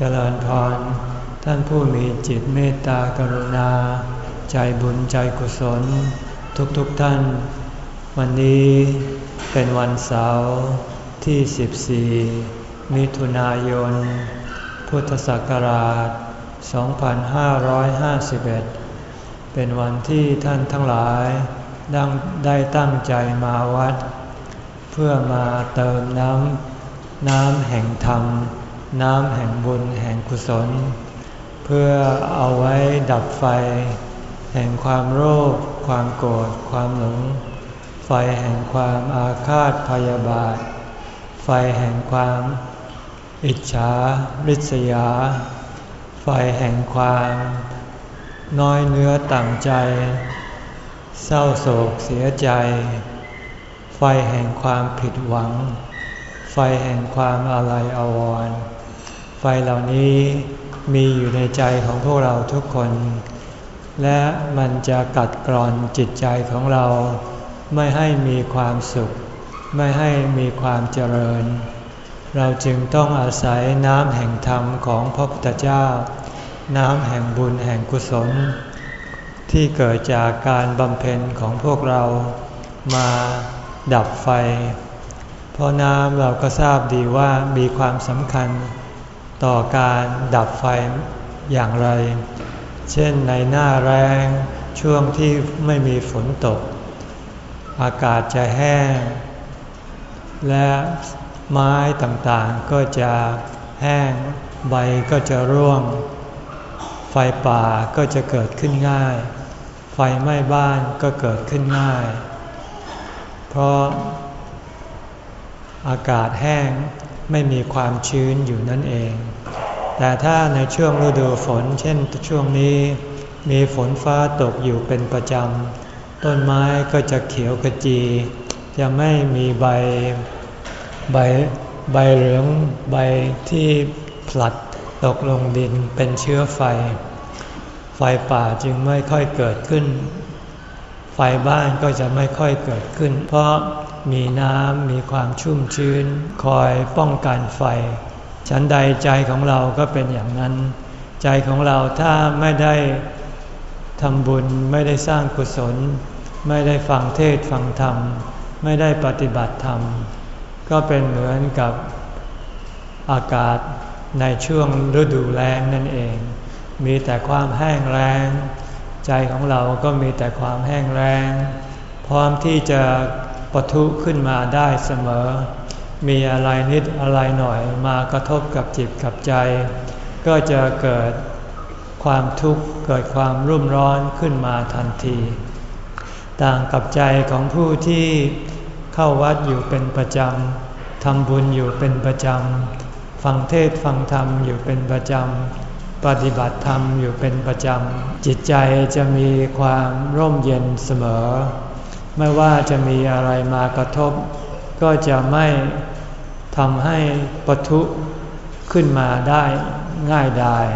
เจริญพร ท่านผู้มีจิตเมตตากรุณา ใจบุญใจกุศล ทุกๆทท่าน วันนี้เป็นวันเสาร์ที่ 14 มิถุนายน พุทธศักราช 2551 เป็นวันที่ท่านทั้งหลายได้ตั้งใจมาวัด เพื่อมาเติมน้ำน้ำแห่งธรรม น้ำแห่งบุญแห่งกุศล เพื่อเอาไว้ดับไฟ แห่งความโลภความโกรธความหลง ไฟแห่งความอาฆาตพยาบาท ไฟแห่งความอิจฉาริษยา ไฟแห่งความ น้อยเนื้อต่ำใจ เศร้าโศกเสียใจ ไฟแห่งความผิดหวัง ไฟแห่งความอาลัยอาวรณ์ ไฟเหล่านี้มีอยู่ในใจของพวกเราทุกคน และมันจะกัดกร่อนจิตใจของเรา ไม่ให้มีความสุข ไม่ให้มีความเจริญ เราจึงต้องอาศัยน้ำแห่งธรรมของพระพุทธเจ้า น้ำแห่งบุญแห่งกุศล ที่เกิดจากการบำเพ็ญของพวกเรามาดับไฟ เพราะน้ำเราก็ทราบดีว่ามีความสำคัญ ต่อการดับไฟอย่างไร เช่นในหน้าแรงช่วงที่ไม่มีฝนตก อากาศจะแห้ง และไม้ต่างๆก็จะแห้งใบก็จะร่วง ไฟป่าก็จะเกิดขึ้นง่าย ไฟไหม้บ้านก็เกิดขึ้นง่าย เพราะอากาศแห้ง ไม่มีความชื้นอยู่นั่นเอง แต่ถ้าในช่วงฤดูฝน เช่นช่วงนี้ มีฝนฟ้าตกอยู่เป็นประจำ ต้นไม้ก็จะเขียวขจี จะไม่มีใบใบใบเหลืองใบที่ผลัดตกลงดินเป็นเชื้อไฟ ไฟป่าจึงไม่ค่อยเกิดขึ้น ไฟบ้านก็จะไม่ค่อยเกิดขึ้น เพราะ มีน้ำมีความชุ่มชื้น คอยป้องกันไฟ ฉันใดใจของเราก็เป็นอย่างนั้น ใจของเราถ้าไม่ได้ทำบุญไม่ได้สร้างกุศล ไม่ได้ฟังเทศฟังธรรม ไม่ได้ปฏิบัติธรรม ก็เป็นเหมือนกับอากาศในช่วงฤดูแล้งนั่นเอง มีแต่ความแห้งแล้ง ใจของเราก็มีแต่ความแห้งแล้ง พร้อมที่จะ ปะทุขึ้นมาได้เสมอ มีอะไรนิดอะไรหน่อยมากระทบกับจิตกับใจ ก็จะเกิดความทุกข์เกิดความรุ่มร้อนขึ้นมาทันที ต่างกับใจของผู้ที่เข้าวัดอยู่เป็นประจำทำบุญอยู่เป็นประจำฟังเทศฟังธรรมอยู่เป็นประจำปฏิบัติธรรมอยู่เป็นประจำจิตใจจะมีความร่มเย็นเสมอ ไม่ว่าจะมีอะไรมากระทบ ก็จะไม่ทำให้ปะทุขึ้นมาได้ง่ายดาย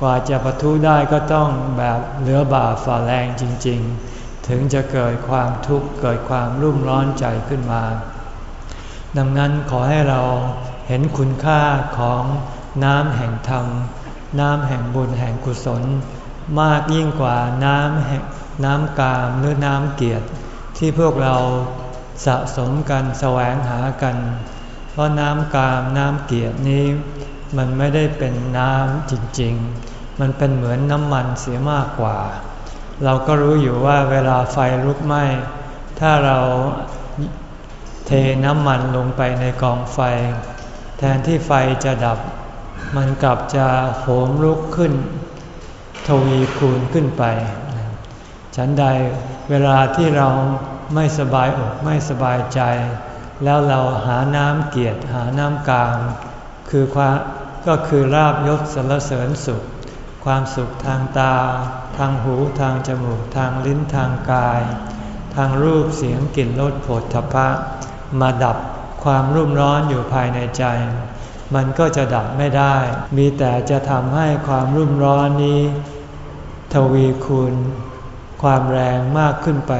กว่าจะปะทุได้ก็ต้องแบบเหลือบาฝ่าแรงจริง ๆ ถึงจะเกิดความทุกข์เกิดความรุ่มร้อนใจขึ้นมา ดังนั้นขอให้เราเห็นคุณค่าของน้ำแห่งธรรม น้ำแห่งบุญแห่งกุศล มากยิ่งกว่าน้ำแห่งน้ำกามหรือน้ำเกียรติ ที่พวกเราสะสมกันแสวงหากัน เพราะน้ำกามน้ำเกียรนี้ มันไม่ได้เป็นน้ำจริงๆ มันเป็นเหมือนน้ำมันเสียมากกว่า เราก็รู้อยู่ว่าเวลาไฟลุกไหม้ถ้าเราเทน้ำมันลงไปในกองไฟ แทนที่ไฟจะดับ มันกลับจะโหมลุกขึ้น ทวีคูณขึ้นไป ฉันใดเวลาที่เรา ไม่สบายอกไม่สบายใจ แล้วเราหาน้ำเกียรติหาน้ำกลาง คือความก็คือราบยศสรรเสริญสุข ความสุขทางตา ทางหูทางจมูกทางลิ้นทางกาย ทางรูปเสียงกลิ่นรสผลทพะ มาดับความรุ่มร้อนอยู่ภายในใจ มันก็จะดับไม่ได้ มีแต่จะทำให้ความรุ่มร้อนนี้ ทวีคูณความแรงมากขึ้นไป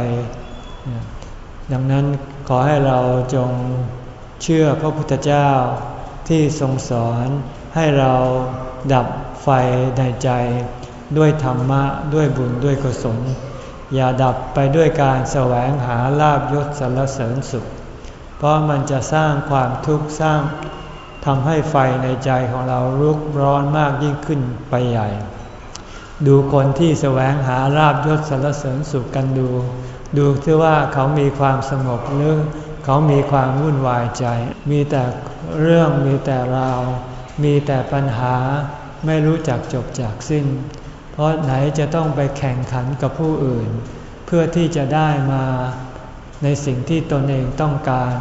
ดังนั้นขอให้เราจงเชื่อพระพุทธเจ้าที่ทรงสอนให้เราดับไฟในใจ ด้วยธรรมะด้วยบุญด้วยกุศล อย่าดับไปด้วยการแสวงหาลาบยศสรรเสริญสุข เพราะมันจะสร้างความทุกข์สร้างทำให้ไฟในใจของเราลุกร้อนมากยิ่งขึ้นไปใหญ่ ดูคนที่แสวงหาลาบยศสรรเสริญสุขกันดู ดูที่ว่าเขามีความสงบหรือเขามีความวุ่นวายใจ มีแต่เรื่องมีแต่ราว มีแต่ปัญหาไม่รู้จักจบจากสิ้น เพราะไหนจะต้องไปแข่งขันกับผู้อื่น เพื่อที่จะได้มาในสิ่งที่ตนเองต้องการ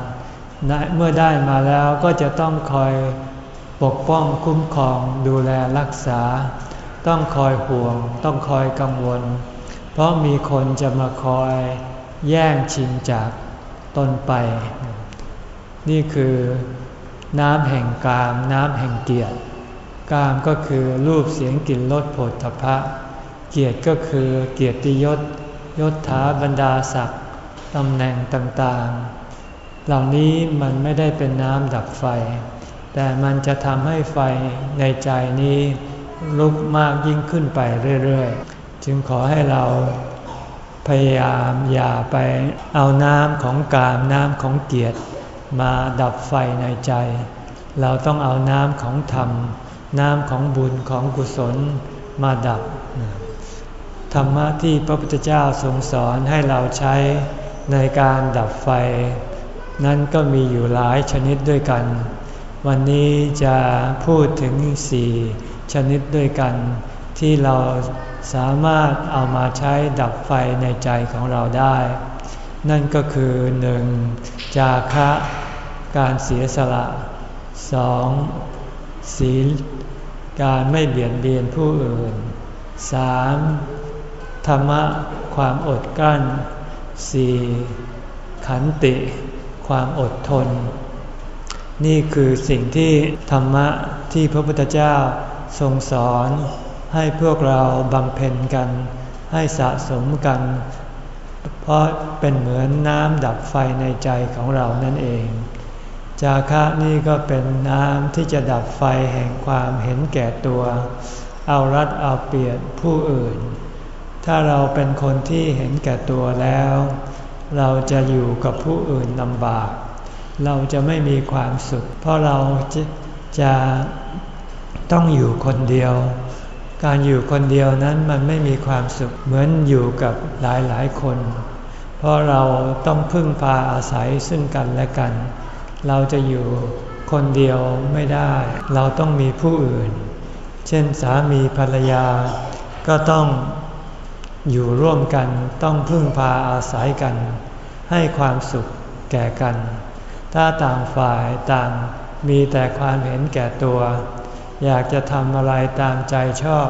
เมื่อได้มาแล้วก็จะต้องคอยปกป้องคุ้มครองดูแลรักษา ต้องคอยห่วง ต้องคอยกังวล ราะมีคนจะมาคอยแย่งชิงจากตนไป นี่คือน้ำแห่งกาม น้ำแห่งเกียรติกามก็คือรูปเสียงกลิ่นรสผลทพะ เกียรติก็คือเกียรติยศยศถาบรรดาศักดิ์ตำแหน่งต่างๆ เหล่านี้มันไม่ได้เป็นน้ำดับไฟ แต่มันจะทำให้ไฟในใจนี้ลุกมากยิ่งขึ้นไปเรื่อยๆ จึงขอให้เราพยายามอย่าไปเอาน้ำของกามน้ำของเกียรติมาดับไฟในใจ เราต้องเอาน้ำของธรรม น้ำของบุญของกุศลมาดับ ธรรมะที่พระพุทธเจ้าทรงสอนให้เราใช้ในการดับไฟ นั้นก็มีอยู่หลายชนิดด้วยกัน วันนี้จะพูดถึงสี่ชนิดด้วยกันที่เรา สามารถเอามาใช้ดับไฟในใจของเราได้ นั่นก็คือหนึ่งจาคะการเสียสละสองศีลการไม่เบียดเบียนผู้อื่นสามธรรมะความอดกั้นสี่ขันติ ความอดทน นี่คือสิ่งที่ธรรมะที่พระพุทธเจ้าทรงสอน ให้พวกเราบำเพ็ญกัน ให้สะสมกัน เพราะเป็นเหมือนน้ำดับไฟในใจของเรานั่นเอง จาคะนี่ก็เป็นน้ำที่จะดับไฟแห่งความเห็นแก่ตัว เอารัดเอาเปรียบผู้อื่น ถ้าเราเป็นคนที่เห็นแก่ตัวแล้ว เราจะอยู่กับผู้อื่นลำบาก เราจะไม่มีความสุข เพราะเราจะจะต้องอยู่คนเดียว การอยู่คนเดียวนั้นมันไม่มีความสุขเหมือนอยู่กับหลายหลายคน เพราะเราต้องพึ่งพาอาศัยซึ่งกันและกัน เราจะอยู่คนเดียวไม่ได้ เราต้องมีผู้อื่น เช่นสามีภรรยา ก็ต้องอยู่ร่วมกันต้องพึ่งพาอาศัยกัน ให้ความสุขแก่กัน ถ้าต่างฝ่ายต่างมีแต่ความเห็นแก่ตัว อยากจะทำอะไรตามใจชอบ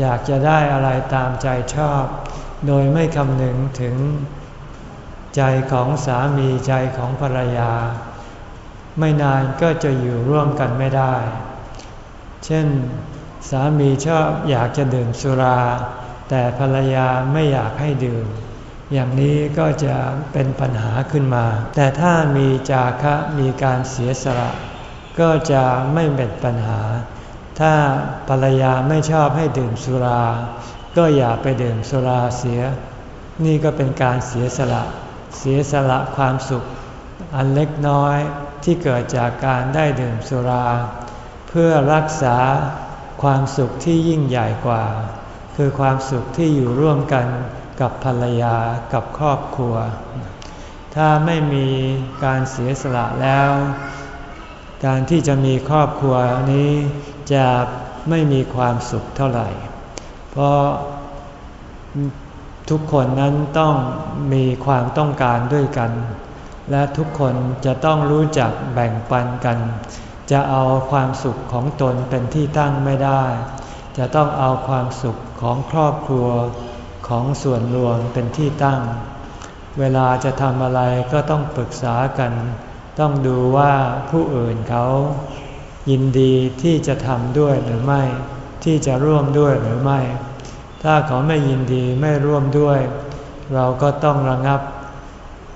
อยากจะได้อะไรตามใจชอบ โดยไม่คำนึงถึงใจของสามีใจของภรรยา ไม่นานก็จะอยู่ร่วมกันไม่ได้ เช่น สามีชอบอยากจะดื่มสุรา แต่ภรรยาไม่อยากให้ดื่ม อย่างนี้ก็จะเป็นปัญหาขึ้นมา แต่ถ้ามีจาคะมีการเสียสละ ก็จะไม่เป็นปัญหา ถ้าภรรยาไม่ชอบให้ดื่มสุรา ก็อย่าไปดื่มสุราเสีย นี่ก็เป็นการเสียสละ เสียสละความสุข อันเล็กน้อยที่เกิดจากการได้ดื่มสุรา เพื่อรักษาความสุขที่ยิ่งใหญ่กว่า คือความสุขที่อยู่ร่วมกันกับภรรยากับครอบครัว ถ้าไม่มีการเสียสละแล้ว การที่จะมีครอบครัวนี้ จะไม่มีความสุขเท่าไหร่ เพราะทุกคนนั้นต้องมีความต้องการด้วยกัน และทุกคนจะต้องรู้จักแบ่งปันกัน จะเอาความสุขของตนเป็นที่ตั้งไม่ได้ จะต้องเอาความสุขของครอบครัวของส่วนรวมเป็นที่ตั้ง เวลาจะทำอะไรก็ต้องปรึกษากัน ต้องดูว่าผู้อื่นเขา ยินดีที่จะทำด้วยหรือไม่ ที่จะร่วมด้วยหรือไม่ ถ้าเขาไม่ยินดีไม่ร่วมด้วย เราก็ต้องระงับ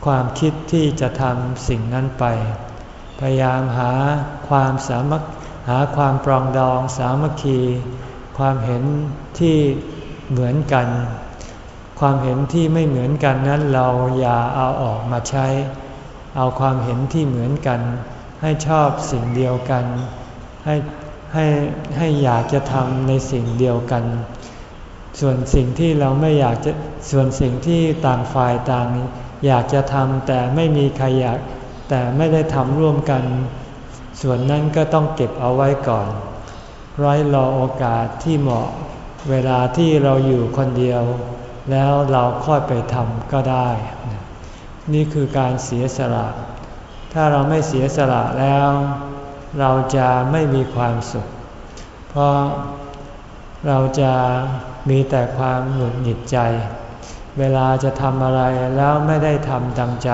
ความคิดที่จะทำสิ่งนั้นไป พยายามหาความสามัคหาความปรองดองสามัคคี ความเห็นที่เหมือนกัน ความเห็นที่ไม่เหมือนกันนั้นเราอย่าเอาออกมาใช้ เอาความเห็นที่เหมือนกัน ให้ชอบสิ่งเดียวกัน ให้ให้ให้อยากจะทำในสิ่งเดียวกัน ส่วนสิ่งที่เราไม่อยากจะส่วนสิ่งที่ต่างฝ่ายต่าง อยากจะทำแต่ไม่มีใครอยากแต่ไม่ได้ทำร่วมกัน ส่วนนั้นก็ต้องเก็บเอาไว้ก่อน ร้อยรอโอกาสที่เหมาะ เวลาที่เราอยู่คนเดียว แล้วเราค่อยไปทำก็ได้ นี่คือการเสียสละ ถ้าเราไม่เสียสละแล้ว เราจะไม่มีความสุข เพราะเราจะมีแต่ความหงุดหงิดใจ เวลาจะทำอะไรแล้วไม่ได้ทำดังใจ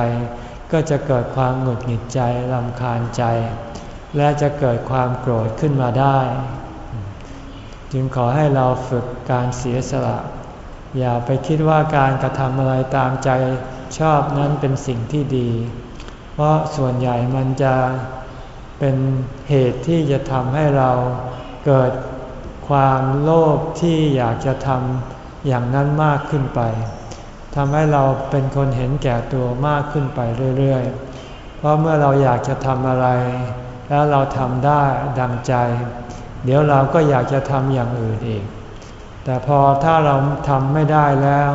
ก็จะเกิดความหงุดหงิดใจลำคาญใจ และจะเกิดความโกรธขึ้นมาได้ จึงขอให้เราฝึกการเสียสละ อย่าไปคิดว่าการกระทำอะไรตามใจชอบนั้นเป็นสิ่งที่ดี เพราะส่วนใหญ่มันจะเป็นเหตุที่จะทำให้เราเกิดความโลภที่อยากจะทำอย่างนั้นมากขึ้นไปทำให้เราเป็นคนเห็นแก่ตัวมากขึ้นไปเรื่อยๆ เพราะเมื่อเราอยากจะทำอะไร แล้วเราทำได้ดังใจ เดี๋ยวเราก็อยากจะทำอย่างอื่นอีก แต่พอถ้าเราทำไม่ได้แล้ว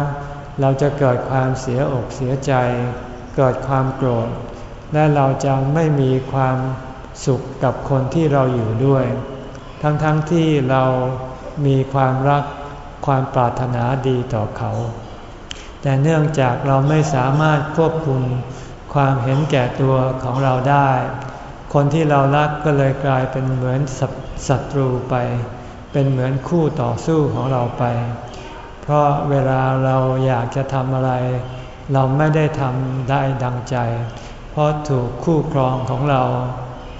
เราจะเกิดความเสียอกเสียใจ เกิดความโกรธ และเราจะไม่มีความสุขกับคนที่เราอยู่ด้วย ทั้งๆทที่เรามีความรักความปรารถนาดีต่อเขา แต่เนื่องจากเราไม่สามารถควบคุมความเห็นแก่ตัวของเราได้ คนที่เรารักก็เลยกลายเป็นเหมือนศัตรูไป เป็นเหมือนคู่ต่อสู้ของเราไป เพราะเวลาเราอยากจะทำอะไร เราไม่ได้ทำได้ดังใจ เพราะถูกคู่ครองของเรา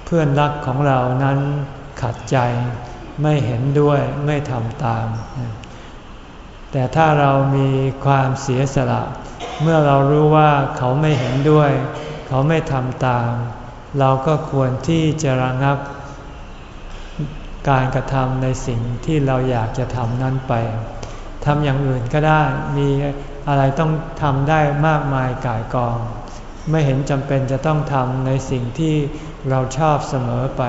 เพื่อนรักของเรานั้นขัดใจไม่เห็นด้วยไม่ทำตาม แต่ถ้าเรามีความเสียสละ เมื่อเรารู้ว่าเขาไม่เห็นด้วย เขาไม่ทำตาม เราก็ควรที่จะระงับ การกระทำในสิ่งที่เราอยากจะทำนั้นไปทำอย่างอื่นก็ได้มีอะไรต้องทำได้มากมายกายกอง ไม่เห็นจำเป็นจะต้องทำในสิ่งที่เราชอบเสมอไป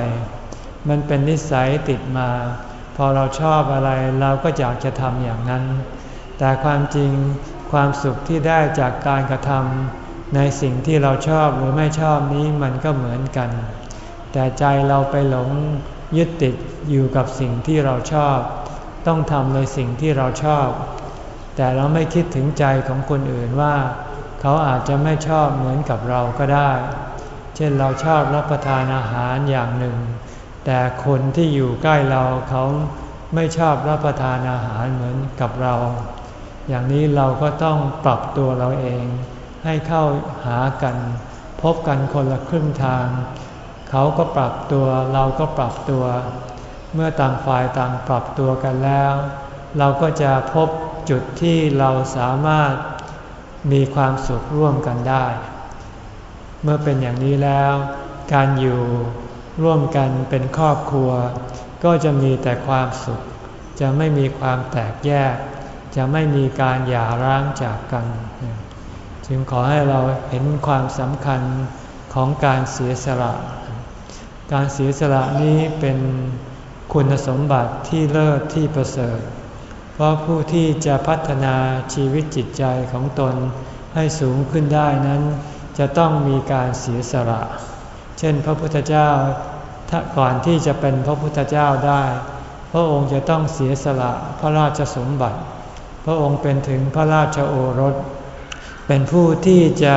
มันเป็นนิสัยติดมา พอเราชอบอะไรเราก็อยากจะทำอย่างนั้น แต่ความจริงความสุขที่ได้จากการกระทำในสิ่งที่เราชอบหรือไม่ชอบนี้มันก็เหมือนกัน แต่ใจเราไปหลงยึดติดอยู่กับสิ่งที่เราชอบ ต้องทำในสิ่งที่เราชอบ แต่เราไม่คิดถึงใจของคนอื่นว่า เขาอาจจะไม่ชอบเหมือนกับเราก็ได้ เช่นเราชอบรับประทานอาหารอย่างหนึ่ง แต่คนที่อยู่ใกล้เราเขาไม่ชอบรับประทานอาหารเหมือนกับเรา อย่างนี้เราก็ต้องปรับตัวเราเอง ให้เข้าหากัน พบกันคนละครึ่งทาง เขาก็ปรับตัวเราก็ปรับตัว เมื่อต่างฝ่ายต่างปรับตัวกันแล้ว เราก็จะพบจุดที่เราสามารถ มีความสุขร่วมกันได้ เมื่อเป็นอย่างนี้แล้ว การอยู่ร่วมกันเป็นครอบครัว ก็จะมีแต่ความสุข จะไม่มีความแตกแยก จะไม่มีการหย่าร้างจากกัน จึงขอให้เราเห็นความสำคัญของการเสียสละ การเสียสละนี้เป็นคุณสมบัติที่เลิศที่ประเสริฐ เพราะผู้ที่จะพัฒนาชีวิตจิตใจของตนให้สูงขึ้นได้นั้น จะต้องมีการเสียสละ เช่นพระพุทธเจ้าถ้าก่อนที่จะเป็นพระพุทธเจ้าได้ พระองค์จะต้องเสียสละพระราชสมบัติ พระองค์เป็นถึงพระราชโอรส เป็นผู้ที่จะ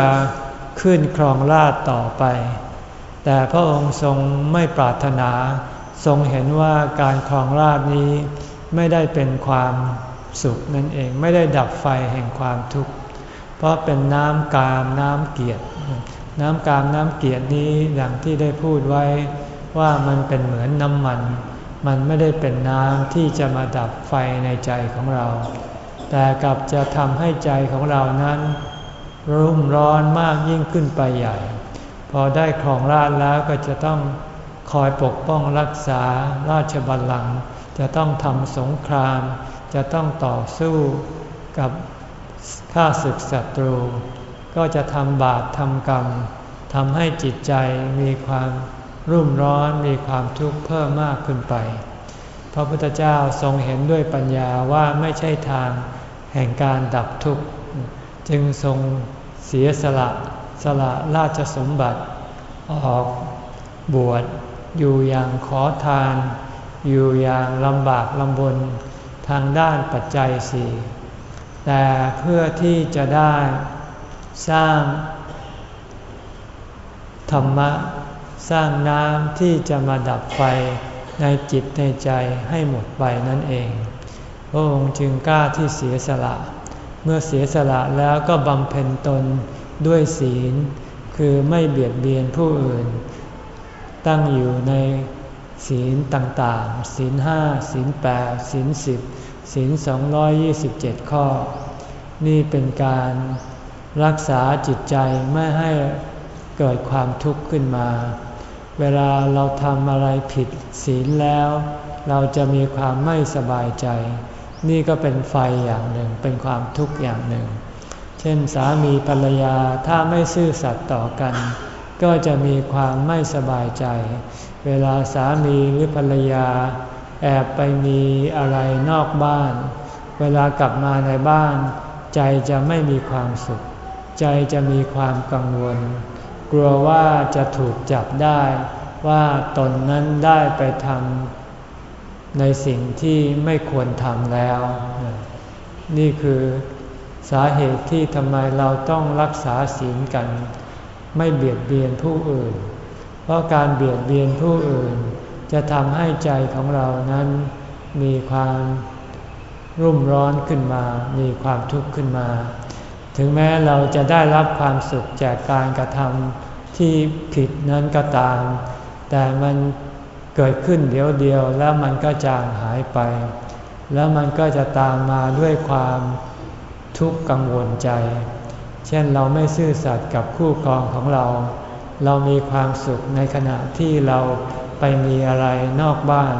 ขึ้นครองราชต่อไป แต่พระองค์ทรงไม่ปรารถนา ทรงเห็นว่าการครองราชนี้ ไม่ได้เป็นความสุขนั่นเองไม่ได้ดับไฟแห่งความทุกข์ เพราะเป็นน้ำกามน้ำเกียรติน้ำกามน้ำเกียรตินี้อย่างที่ได้พูดไว้ว่ามันเป็นเหมือนน้ำมัน มันไม่ได้เป็นน้ำที่จะมาดับไฟในใจของเรา แต่กลับจะทำให้ใจของเรานั้น รุ่มร้อนมากยิ่งขึ้นไปใหญ่ พอได้ครองราชแล้วก็จะต้องคอยปกป้องรักษาราชบัลลังก์ จะต้องทำสงคราม จะต้องต่อสู้กับข้าศึกศัตรู ก็จะทำบาปทำกรรมทำให้จิตใจมีความรุ่มร้อนมีความทุกข์เพิ่มมากขึ้นไป พระพุทธเจ้าทรงเห็นด้วยปัญญาว่าไม่ใช่ทางแห่งการดับทุกข์ จึงทรงเสียสละสละราชสมบัติออกบวชอยู่อย่างขอทาน อยู่อย่างลำบากลำบนทางด้านปัจจัยสี่แต่เพื่อที่จะได้สร้าง ธรรมะ สร้างน้ำที่จะมาดับไฟในจิตในใจให้หมดไปนั่นเอง พระองค์จึงกล้าที่เสียสละ เมื่อเสียสละแล้วก็บำเพ็ญตนด้วยศีล คือไม่เบียดเบียนผู้อื่น ตั้งอยู่ใน ศีลต่างๆ ศีลห้าศีลแปดศีลสิบศีล227ข้อ นี่เป็นการรักษาจิตใจไม่ให้เกิดความทุกข์ขึ้นมา เวลาเราทำอะไรผิดศีลแล้ว เราจะมีความไม่สบายใจ นี่ก็เป็นไฟอย่างหนึ่ง เป็นความทุกข์อย่างหนึ่ง เช่นสามีภรรยาถ้าไม่ซื่อสัตย์ต่อกัน ก็จะมีความไม่สบายใจ เวลาสามีหรือภรรยา แอบไปมีอะไรนอกบ้าน เวลากลับมาในบ้าน ใจจะไม่มีความสุข ใจจะมีความกังวล กลัวว่าจะถูกจับได้ ว่าตนนั้นได้ไปทำในสิ่งที่ไม่ควรทำแล้ว นี่คือสาเหตุที่ทำไมเราต้องรักษาศีลกัน ไม่เบียดเบียนผู้อื่น ราะการเบียดเบียนผู้อื่น จะทำให้ใจของเรานั้นมีความรุ่มร้อนขึ้นมา มีความทุกข์ขึ้นมา ถึงแม้เราจะได้รับความสุขจากการกระทำที่ผิดนั้นก็ตาม แต่มันเกิดขึ้นเดียวเดียวแล้วมันก็จางหายไป แล้วมันก็จะตามมาด้วยความทุกข์กังวลใจ เช่นเราไม่ซื่อสัตย์กับคู่ครองของเรา เรามีความสุขในขณะที่เราไปมีอะไรนอกบ้าน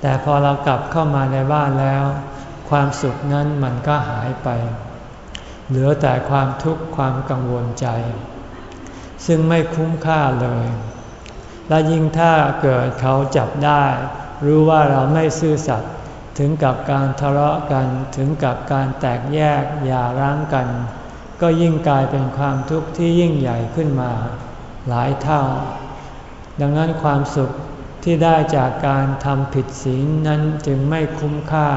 แต่พอเรากลับเข้ามาในบ้านแล้ว ความสุขนั้นมันก็หายไป เหลือแต่ความทุกข์ความกังวลใจ ซึ่งไม่คุ้มค่าเลย และยิ่งถ้าเกิดเขาจับได้ รู้ว่าเราไม่ซื่อสัตย์ถึงกับการทะเลาะกันถึงกับการแตกแยกอย่าร้างกัน ก็ยิ่งกลายเป็นความทุกข์ที่ยิ่งใหญ่ขึ้นมา หลายเท่า ดังนั้นความสุขที่ได้จากการทำผิดศีลนั้นจึงไม่คุ้มค่า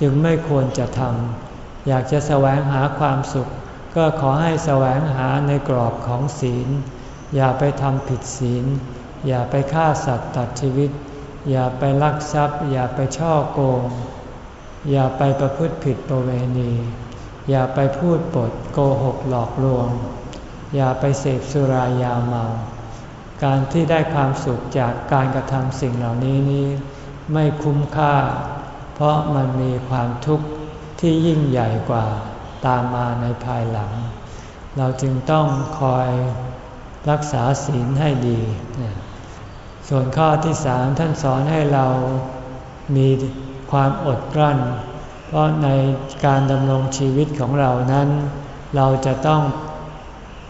จึงไม่ควรจะทำอยากจะแสวงหาความสุข ก็ขอให้แสวงหาในกรอบของศีล อย่าไปทำผิดศีล อย่าไปฆ่าสัตว์ตัดชีวิต อย่าไปลักทรัพย์ อย่าไปช่อโกง อย่าไปประพฤติผิดประเวณี อย่าไปพูดปดโกหกหลอกลวง อย่าไปเสพสุรายาเมา การที่ได้ความสุขจากการกระทำสิ่งเหล่านี้นี้ไม่คุ้มค่า เพราะมันมีความทุกข์ที่ยิ่งใหญ่กว่าตามมาในภายหลัง เราจึงต้องคอยรักษาศีลให้ดี ส่วนข้อที่สามท่านสอนให้เรามีความอดกลั้น เพราะในการดำรงชีวิตของเรานั้น เราจะต้อง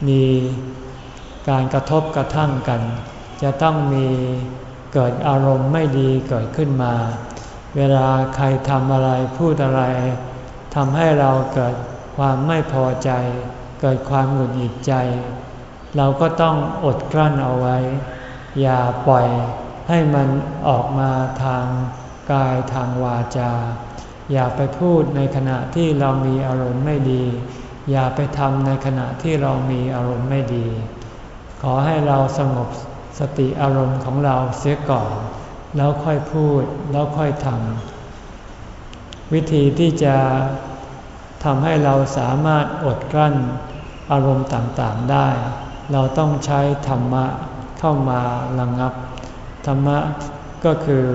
มีการกระทบกระทั่งกัน จะต้องมีเกิดอารมณ์ไม่ดีเกิดขึ้นมา เวลาใครทำอะไรพูดอะไรทำให้เราเกิดความไม่พอใจ เกิดความหงุดหงิดใจ เราก็ต้องอดกลั้นเอาไว้ อย่าปล่อยให้มันออกมาทางกายทางวาจา อย่าไปพูดในขณะที่เรามีอารมณ์ไม่ดี อย่าไปทำในขณะที่เรามีอารมณ์ไม่ดี ขอให้เราสงบสติอารมณ์ของเราเสียก่อน แล้วค่อยพูดแล้วค่อยทำวิธีที่จะทำให้เราสามารถอดกลั้นอารมณ์ต่างๆได้ เราต้องใช้ธรรมะเข้ามาระงงับ ธรรมะก็คือ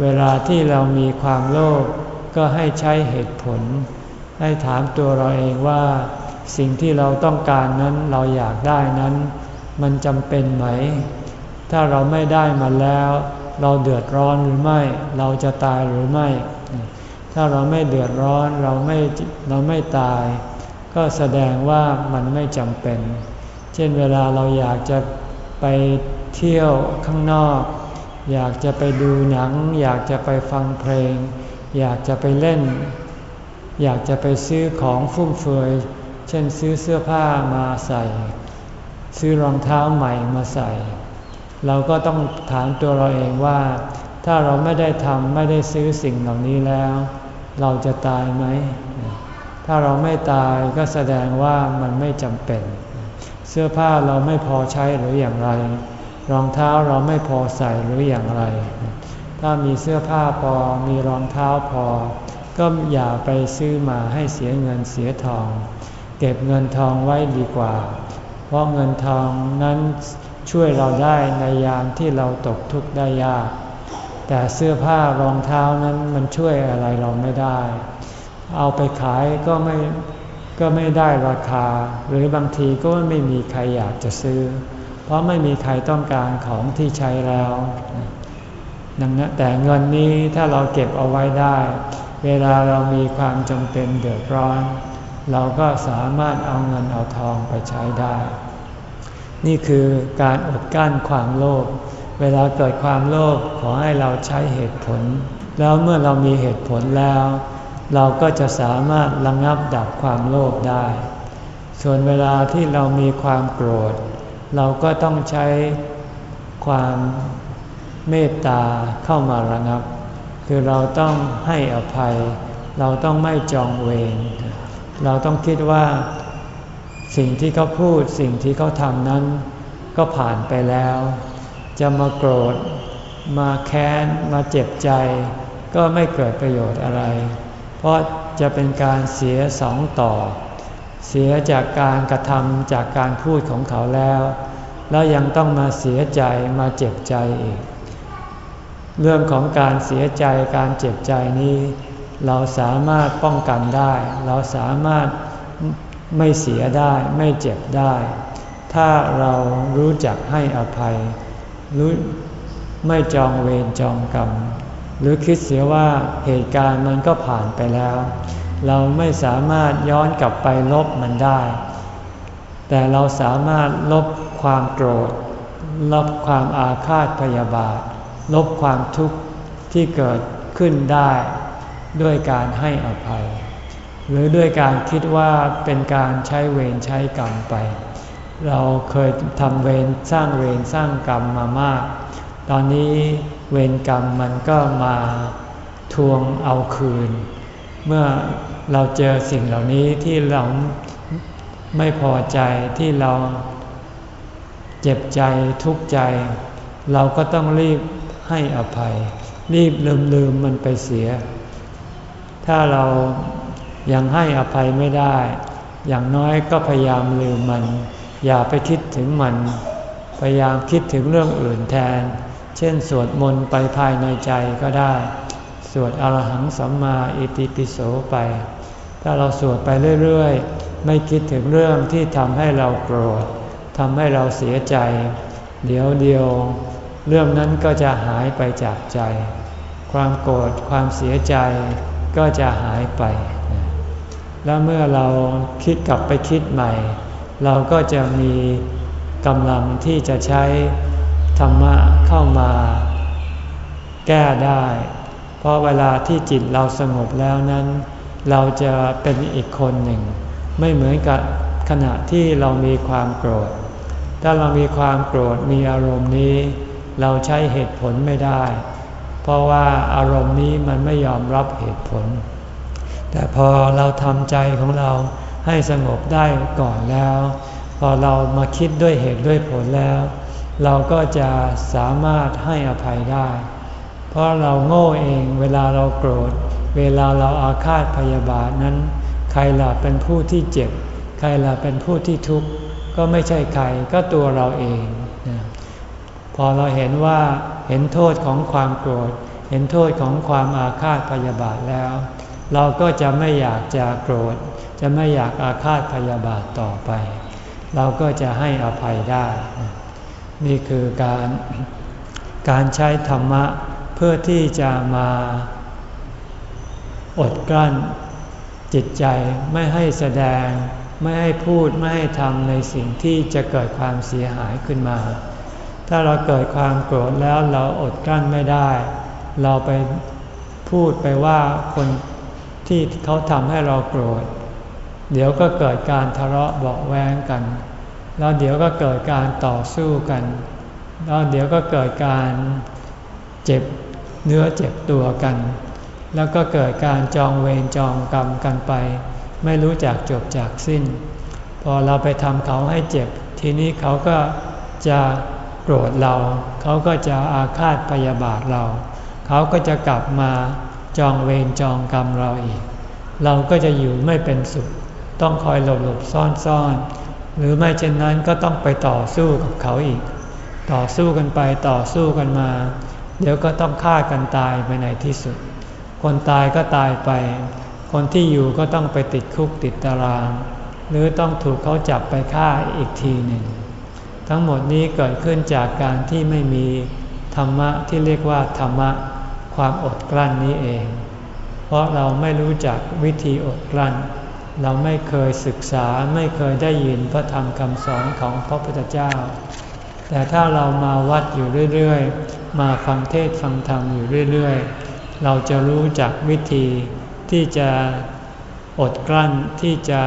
เวลาที่เรามีความโลภก็ให้ใช้เหตุผล ให้ถามตัวเราเองว่าสิ่งที่เราต้องการนั้นเราอยากได้นั้น มันจำเป็นไหม ถ้าเราไม่ได้มาแล้ว เราเดือดร้อนหรือไม่ เราจะตายหรือไม่ ถ้าเราไม่เดือดร้อนเราไม่เราไม่ตาย ก็แสดงว่ามันไม่จำเป็น เช่นเวลาเราอยากจะไปเที่ยวข้างนอก อยากจะไปดูหนัง อยากจะไปฟังเพลง อยากจะไปเล่น อยากจะไปซื้อของฟุ่มเฟือย เช่นซื้อเสื้อผ้ามาใส่ ซื้อรองเท้าใหม่มาใส่ เราก็ต้องถามตัวเราเองว่า ถ้าเราไม่ได้ทำไม่ได้ซื้อสิ่งเหล่านี้แล้ว เราจะตายไหม ถ้าเราไม่ตายก็แสดงว่ามันไม่จำเป็น เสื้อผ้าเราไม่พอใช้หรืออย่างไร รองเท้าเราไม่พอใส่หรืออย่างไร ถ้ามีเสื้อผ้าพอมีรองเท้าพอ ก็อย่าไปซื้อมาให้เสียเงินเสียทอง เก็บเงินทองไว้ดีกว่า เพราะเงินทองนั้นช่วยเราได้ในยามที่เราตกทุกข์ได้ยาก แต่เสื้อผ้ารองเท้านั้นมันช่วยอะไรเราไม่ได้ เอาไปขายก็ไม่ก็ไม่ได้ราคา หรือบางทีก็ไม่มีใครอยากจะซื้อ เพราะไม่มีใครต้องการของที่ใช้แล้วดังนั้นแต่เงินนี้ถ้าเราเก็บเอาไว้ได้ เวลาเรามีความจำเป็นเดือดร้อน เราก็สามารถเอาเงินเอาทองไปใช้ได้ นี่คือการอดกั้นความโลภ เวลาเกิดความโลภขอให้เราใช้เหตุผล แล้วเมื่อเรามีเหตุผลแล้ว เราก็จะสามารถระงับดับความโลภได้ ส่วนเวลาที่เรามีความโกรธ เราก็ต้องใช้ความเมตตาเข้ามาระงับ คือเราต้องให้อภัย เราต้องไม่จองเวรเราต้องคิดว่าสิ่งที่เขาพูดสิ่งที่เขาทำนั้น ก็ผ่านไปแล้ว จะมาโกรธ มาแค้น มาเจ็บใจ ก็ไม่เกิดประโยชน์อะไร เพราะจะเป็นการเสียสองต่อ เสียจากการกระทำจากการพูดของเขาแล้ว แล้วยังต้องมาเสียใจมาเจ็บใจอีก เรื่องของการเสียใจการเจ็บใจนี้ เราสามารถป้องกันได้ เราสามารถไม่เสียได้ไม่เจ็บได้ ถ้าเรารู้จักให้อภัยรู้ไม่จองเวรจองกรรม หรือคิดเสียว่าเหตุการณ์มันก็ผ่านไปแล้ว เราไม่สามารถย้อนกลับไปลบมันได้ แต่เราสามารถลบความโกรธ ลบความอาฆาตพยาบาท ลบความทุกข์ที่เกิดขึ้นได้ด้วยการให้อภัย หรือด้วยการคิดว่าเป็นการใช้เวรใช้กรรมไป เราเคยทำเวรสร้างเวรสร้างกรรมมามาก ตอนนี้เวรกรรมมันก็มาทวงเอาคืน เมื่อเราเจอสิ่งเหล่านี้ที่เราไม่พอใจที่เราเจ็บใจทุกข์ใจ เราก็ต้องรีบ ให้อภัย รีบลืมลืมมันไปเสีย ถ้าเรายังให้อภัยไม่ได้ อย่างน้อยก็พยายามลืมมัน อย่าไปคิดถึงมัน พยายามคิดถึงเรื่องอื่นแทน เช่นสวดมนต์ไปภายในใจก็ได้ สวดอรหังสัมมาอิติปิโสไป ถ้าเราสวดไปเรื่อยๆ ไม่คิดถึงเรื่องที่ทำให้เราโกรธทำให้เราเสียใจ เดี๋ยวเดียว เรื่องนั้นก็จะหายไปจากใจ ความโกรธความเสียใจก็จะหายไป แล้วเมื่อเราคิดกลับไปคิดใหม่ เราก็จะมีกำลังที่จะใช้ธรรมะเข้ามา แก้ได้ เพราะเวลาที่จิตเราสงบแล้วนั้น เราจะเป็นอีกคนหนึ่ง ไม่เหมือนกับขณะที่เรามีความโกรธ ถ้าเรามีความโกรธมีอารมณ์นี้ เราใช้เหตุผลไม่ได้ เพราะว่าอารมณ์นี้มันไม่ยอมรับเหตุผล แต่พอเราทำใจของเราให้สงบได้ก่อนแล้ว พอเรามาคิดด้วยเหตุด้วยผลแล้ว เราก็จะสามารถให้อภัยได้ เพราะเราโง่เองเวลาเราโกรธ เวลาเราอาฆาตพยาบาทนั้น ใครล่ะเป็นผู้ที่เจ็บ ใครล่ะเป็นผู้ที่ทุกข์ก็ไม่ใช่ใครก็ตัวเราเอง อเราเห็นว่าเห็นโทษของความโกรธ เห็นโทษของความอาฆาตพยาบาทแล้ว เราก็จะไม่อยากจะโกรธ จะไม่อยากอาฆาตพยาบาทต่อไป เราก็จะให้อภัยได้ นี่คือการการใช้ธรรมะเพื่อที่จะมาอดกลั้นจิตใจไม่ให้แสดง ไม่ให้พูดไม่ให้ทำในสิ่งที่จะเกิดความเสียหายขึ้นมา ถ้าเราเกิดความโกรธแล้วเราอดกลั้นไม่ได้ เราไปพูดไปว่าคนที่เขาทำให้เราโกรธ เดี๋ยวก็เกิดการทะเลาะเบาแวงกัน แล้วเดี๋ยวก็เกิดการต่อสู้กัน แล้วเดี๋ยวก็เกิดการเจ็บเนื้อเจ็บตัวกัน แล้วก็เกิดการจองเวรจองกรรมกันไป ไม่รู้จักจบจากสิ้น พอเราไปทำเขาให้เจ็บ ทีนี้เขาก็จะ โกรธเรา เขาก็จะอาฆาตพยาบาทเรา เขาก็จะกลับมาจองเวรจองกรรมเราอีก เราก็จะอยู่ไม่เป็นสุข ต้องคอยหลบหลบซ่อนซ่อนหรือไม่เช่นนั้นก็ต้องไปต่อสู้กับเขาอีก ต่อสู้กันไปต่อสู้กันมา เดี๋ยวก็ต้องฆ่ากันตายไปในที่สุด คนตายก็ตายไป คนที่อยู่ก็ต้องไปติดคุกติดตาราง หรือต้องถูกเขาจับไปฆ่าอีกทีหนึ่ง ทั้งหมดนี้เกิดขึ้นจากการที่ไม่มีธรรมะที่เรียกว่าธรรมะ ความอดกลั้นนี้เอง เพราะเราไม่รู้จักวิธีอดกลั้น เราไม่เคยศึกษาไม่เคยได้ยินพระธรรมคำสอนของพระพุทธเจ้า แต่ถ้าเรามาวัดอยู่เรื่อยๆ มาฟังเทศฟังธรรมอยู่เรื่อยๆ เราจะรู้จักวิธีที่จะอดกลั้นที่จะ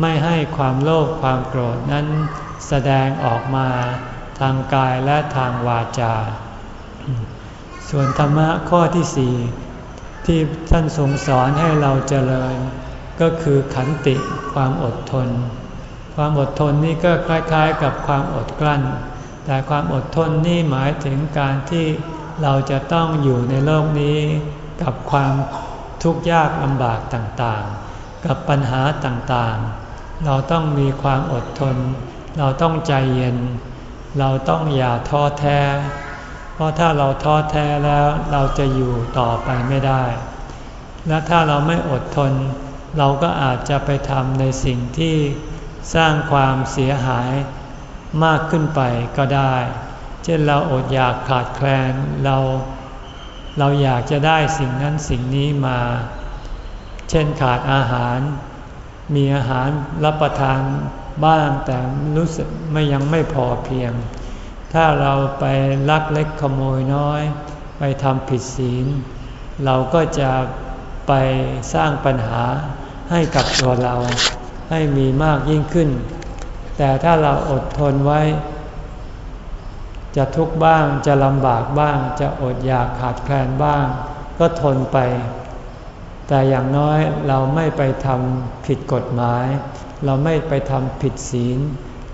ไม่ให้ความโลภความโกรธนั้น แสดงออกมาทางกายและทางวาจา ส่วนธรรมะข้อที่สี่ที่ท่านทรงสอนให้เราเจริญ ก็คือขันติความอดทน ความอดทนนี่ก็คล้ายๆกับความอดกลั้น แต่ความอดทนนี่หมายถึงการที่เราจะต้องอยู่ในโลกนี้ กับความทุกข์ยากลำบากต่างๆ กับปัญหาต่างๆ เราต้องมีความอดทน เราต้องใจเย็น เราต้องอย่าท้อแท้ เพราะถ้าเราท้อแท้แล้วเราจะอยู่ต่อไปไม่ได้ และถ้าเราไม่อดทน เราก็อาจจะไปทำในสิ่งที่สร้างความเสียหายมากขึ้นไปก็ได้ เช่นเราอดอยากขาดแคลนเราเราอยากจะได้สิ่งนั้นสิ่งนี้มา เช่นขาดอาหาร มีอาหารรับประทาน บ้างแต่รู้สึกไม่ยังไม่พอเพียง ถ้าเราไปลักเล็กขโมยน้อย ไปทำผิดศีล เราก็จะไปสร้างปัญหาให้กับตัวเราให้มีมากยิ่งขึ้น แต่ถ้าเราอดทนไว้ จะทุกข์บ้างจะลำบากบ้าง จะอดอยากขาดแคลนบ้าง ก็ทนไป แต่อย่างน้อยเราไม่ไปทำผิดกฎหมาย เราไม่ไปทำผิดศีล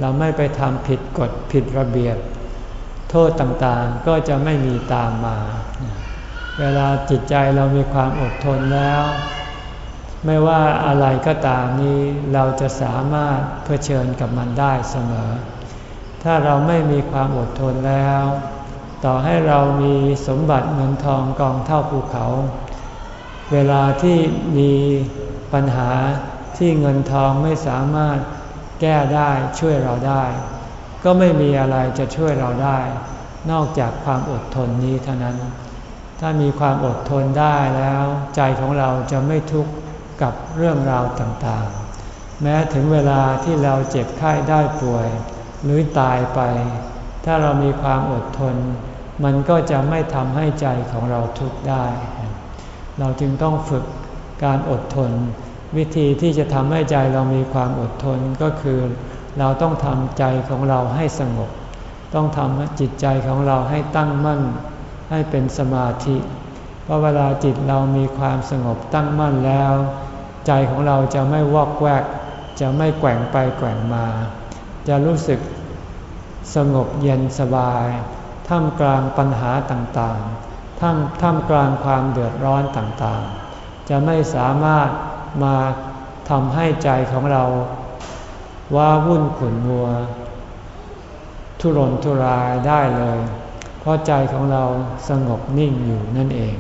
เราไม่ไปทำผิดกฎผิดระเบียบ โทษต่างๆก็จะไม่มีตามมา เวลาจิตใจเรามีความอดทนแล้ว ไม่ว่าอะไรก็ตามนี้เราจะสามารถเผชิญกับมันได้เสมอ ถ้าเราไม่มีความอดทนแล้ว ต่อให้เรามีสมบัติเงินทองกองเท่าภูเขา เวลาที่มีปัญหา ที่เงินทองไม่สามารถแก้ได้ช่วยเราได้ ก็ไม่มีอะไรจะช่วยเราได้ นอกจากความอดทนนี้เท่านั้น ถ้ามีความอดทนได้แล้ว ใจของเราจะไม่ทุกข์กับเรื่องราวต่างๆ แม้ถึงเวลาที่เราเจ็บไข้ได้ป่วย หรือตายไป ถ้าเรามีความอดทน มันก็จะไม่ทำให้ใจของเราทุกข์ได้ เราจึงต้องฝึกการอดทน วิธีที่จะทำให้ใจเรามีความอดทนก็คือ เราต้องทำใจของเราให้สงบ ต้องทำจิตใจของเราให้ตั้งมั่น ให้เป็นสมาธิ เพราะเวลาจิตเรามีความสงบตั้งมั่นแล้ว ใจของเราจะไม่วอกแวก จะไม่แกว่งไปแกว่งมา จะรู้สึกสงบเย็นสบาย ท่ามกลางปัญหาต่างๆ ท่ามท่ามกลางความเดือดร้อนต่างๆ จะไม่สามารถ มาทำให้ใจของเรา ว่าวุ่นขุนมัว ทุรนทุรายได้เลย เพราะใจของเราสงบนิ่งอยู่นั่นเอง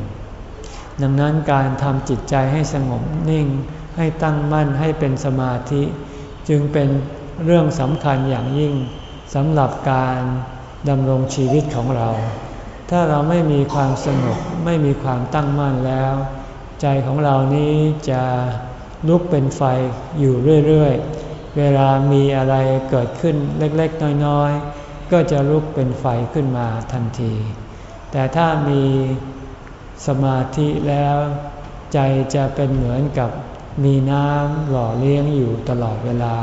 ดังนั้นการทำจิตใจให้สงบนิ่ง ให้ตั้งมั่นให้เป็นสมาธิ จึงเป็นเรื่องสำคัญอย่างยิ่งสำหรับการดำรงชีวิตของเรา ถ้าเราไม่มีความสงบไม่มีความตั้งมั่นแล้ว ใจของเรานี้จะลุกเป็นไฟอยู่เรื่อยๆ เวลามีอะไรเกิดขึ้นเล็กๆ น้อยๆ ก็จะลุกเป็นไฟขึ้นมาทันที แต่ถ้ามีสมาธิแล้ว ใจจะเป็นเหมือนกับมีน้ำหล่อเลี้ยงอยู่ตลอดเวลา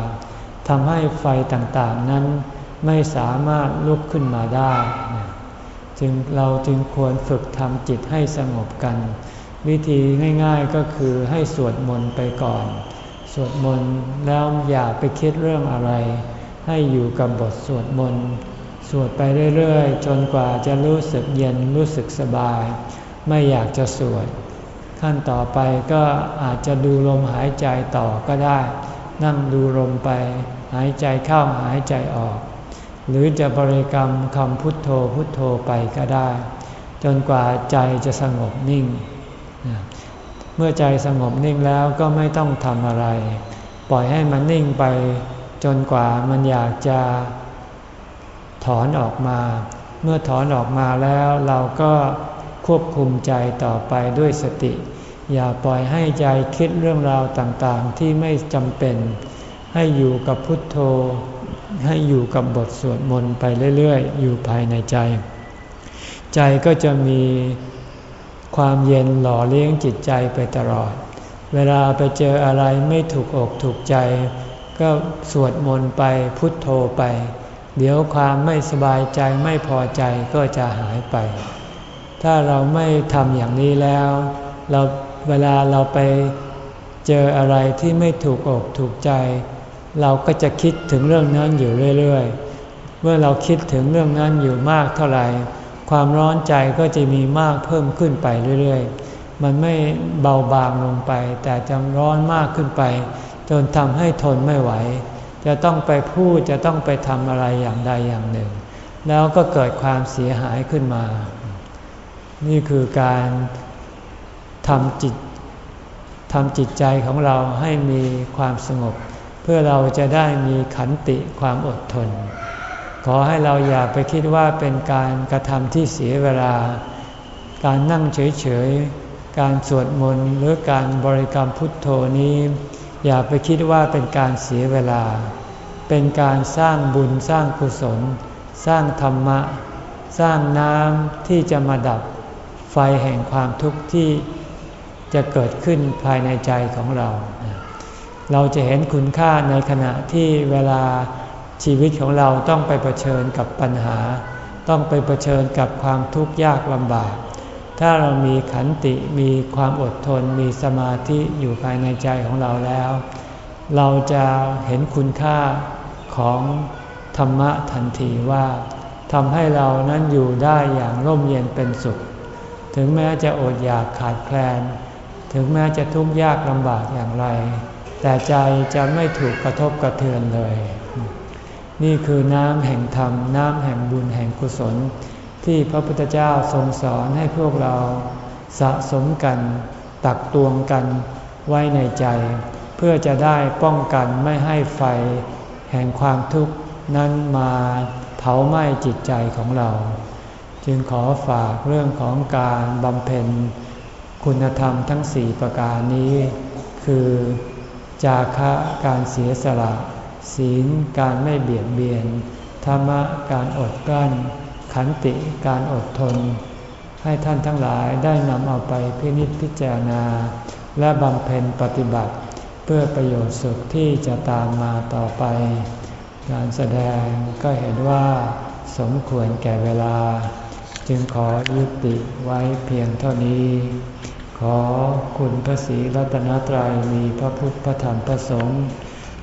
ทำให้ไฟต่างๆนั้นไม่สามารถลุกขึ้นมาได้ จึงเราจึงควรฝึกทำจิตให้สงบกัน วิธีง่ายๆก็คือให้สวดมนต์ไปก่อน สวดมนต์แล้วอย่าไปคิดเรื่องอะไร ให้อยู่กับบทสวดมนต์สวดไปเรื่อยๆ จนกว่าจะรู้สึกเย็นรู้สึกสบาย ไม่อยากจะสวด ขั้นต่อไปก็อาจจะดูลมหายใจต่อก็ได้ นั่งดูลมไป หายใจเข้าหายใจออก หรือจะบริกรรมคำพุทโธพุทโธไปก็ได้ จนกว่าใจจะสงบนิ่ง เมื่อใจสงบนิ่งแล้วก็ไม่ต้องทำอะไร ปล่อยให้มันนิ่งไปจนกว่ามันอยากจะถอนออกมา เมื่อถอนออกมาแล้วเราก็ควบคุมใจต่อไปด้วยสติ อย่าปล่อยให้ใจคิดเรื่องราวต่างๆ ที่ไม่จำเป็น ให้อยู่กับพุทโธ ให้อยู่กับบทสวดมนต์ไปเรื่อยๆ อยู่ภายในใจ ใจก็จะมี ความเย็นหล่อเลี้ยงจิตใจไปตลอด เวลาไปเจออะไรไม่ถูกอกถูกใจ ก็สวดมนต์ไปพุทโธไป เดี๋ยวความไม่สบายใจไม่พอใจก็จะหายไป ถ้าเราไม่ทำอย่างนี้แล้ว เราเวลาเราไปเจออะไรที่ไม่ถูกอกถูกใจ เราก็จะคิดถึงเรื่องนั้นอยู่เรื่อย ๆ เมื่อเราคิดถึงเรื่องนั้นอยู่มากเท่าไหร่ ความร้อนใจก็จะมีมากเพิ่มขึ้นไปเรื่อยๆ มันไม่เบาบางลงไป แต่จะร้อนมากขึ้นไป จนทำให้ทนไม่ไหว จะต้องไปพูดจะต้องไปทำอะไรอย่างใดอย่างหนึ่ง แล้วก็เกิดความเสียหายขึ้นมา นี่คือการทำจิตทำจิตใจของเราให้มีความสงบ เพื่อเราจะได้มีขันติความอดทน ขอให้เราอย่าไปคิดว่าเป็นการกระทำที่เสียเวลา การนั่งเฉยๆ การสวดมนต์หรือการบริกรรมพุทโธนี้ อย่าไปคิดว่าเป็นการเสียเวลา เป็นการสร้างบุญสร้างกุศล สร้างธรรมะ สร้างน้ำที่จะมาดับไฟแห่งความทุกข์ที่จะเกิดขึ้นภายในใจของเรา เราจะเห็นคุณค่าในขณะที่เวลา ชีวิตของเราต้องไปเผชิญกับปัญหา ต้องไปเผชิญกับความทุกข์ยากลำบาก ถ้าเรามีขันติมีความอดทนมีสมาธิอยู่ภายในใจของเราแล้ว เราจะเห็นคุณค่าของธรรมะทันทีว่าทำให้เรานั้นอยู่ได้อย่างร่มเย็นเป็นสุข ถึงแม้จะอดอยากขาดแคลน ถึงแม้จะทุกข์ยากลำบากอย่างไร แต่ใจจะไม่ถูกกระทบกระเทือนเลย นี่คือน้ำแห่งธรรม น้ำแห่งบุญแห่งกุศล ที่พระพุทธเจ้าทรงสอนให้พวกเราสะสมกัน ตักตวงกันไว้ในใจ เพื่อจะได้ป้องกันไม่ให้ไฟ แห่งความทุกข์นั้นมาเผาไหม้จิตใจของเรา จึงขอฝากเรื่องของการบำเพ็ญ คุณธรรมทั้งสี่ประการนี้ คือ จาคะการเสียสละ ศีลการไม่เบียดเบียน ธรรมะการอดกลั้น ขันติการอดทน ให้ท่านทั้งหลายได้นำเอาไปพินิจพิจารณา และบำเพ็ญปฏิบัติ เพื่อประโยชน์สุขที่จะตามมาต่อไป การแสดงก็เห็นว่าสมควรแก่เวลา จึงขอยุติไว้เพียงเท่านี้ ขอคุณพระศรีรัตนตรัยมีพระพุทธพระธรรมพระสงฆ์